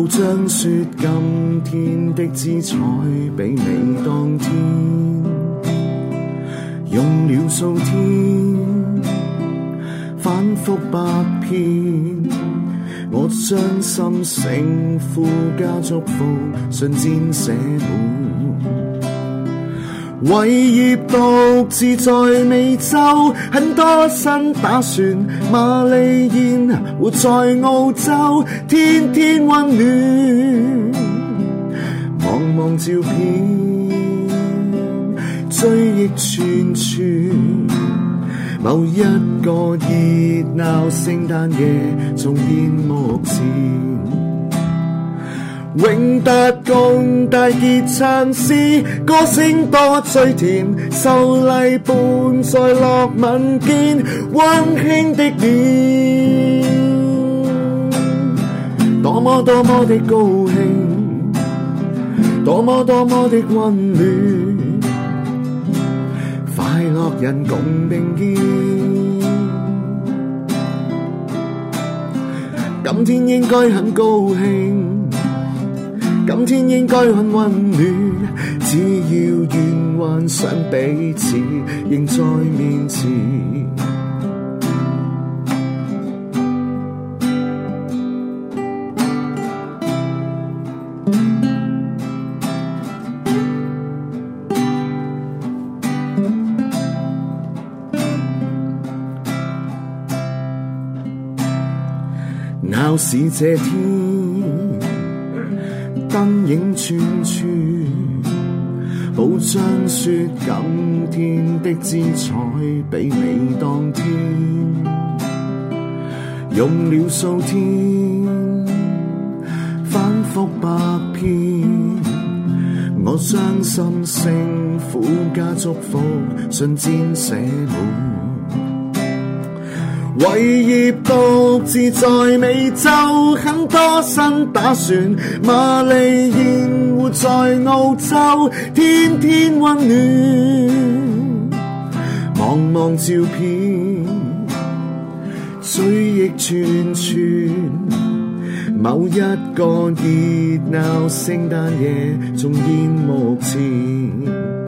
路将说今天的姿采比你当天，用了数天，反复百遍，我将心声附加祝福信笺写满。伟业独自在美洲，很多新打算。玛丽艳活在澳洲，天天温暖。望望照片，追忆串串。某一个热闹圣诞夜，重现目前。永达共大结唱诗，歌声多最甜，秀礼伴在乐文见，温馨的脸，多么多么的高兴，多么多么的温暖，快乐人共并肩，今天应该很高兴。今天应该很温暖，只要愿幻想，彼此仍在面前。闹市这天。身影串串，好像说今天的姿采比美当天，用了数天，反复百遍，我将心声苦加祝福信笺写满。维业独自在美洲，很多新打算。玛丽现活在澳洲，天天温暖。望望照片，追忆串串。某一个热闹圣诞夜，重现目前。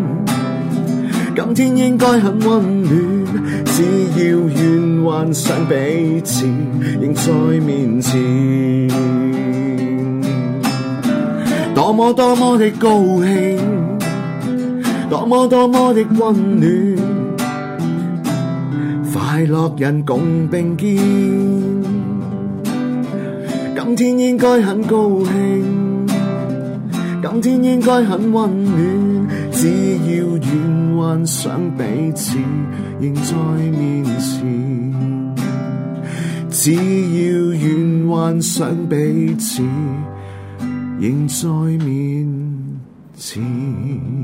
今天应该很温暖，只要愿幻想，彼此仍在面前。多么多么的高兴，多么多么的温暖，快乐人共并肩。今天应该很高兴，今天应该很温暖。只要愿幻想彼此仍在面前，只要愿幻想彼此仍在面前。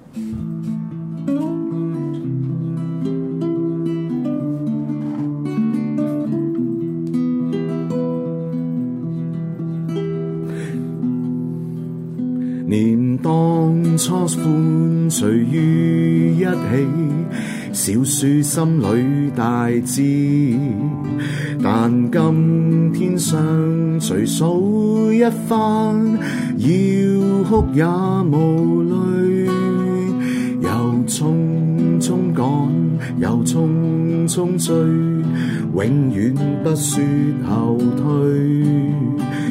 初欢聚于一起，小树心里大志。但今天上数一番，要哭也无泪。又匆匆赶，又匆匆追，永远不说后退。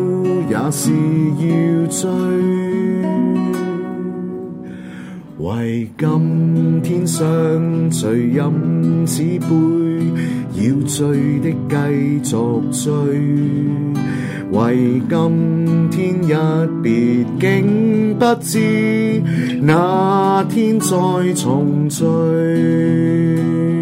也是要醉，为今天想醉，饮此杯，要醉的继续醉。为今天一别，竟不知哪天再重聚。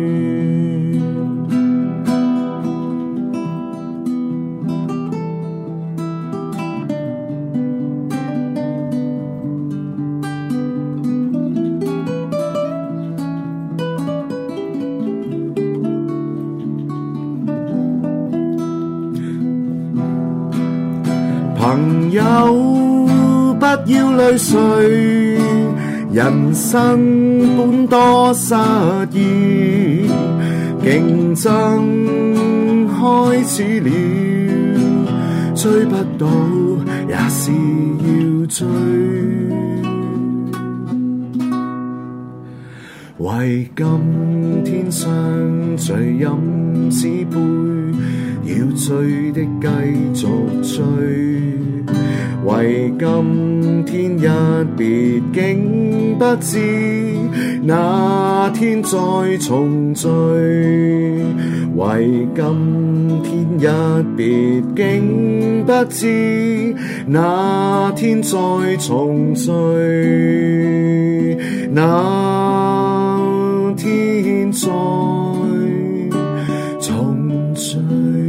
人生本多失意，竞争开始了，追不到也是要追。为今天相聚饮此杯，要醉的继续追，为今。天一别，竟不知那天再重聚。为今天一别，竟不知那天再重聚。那天再重聚？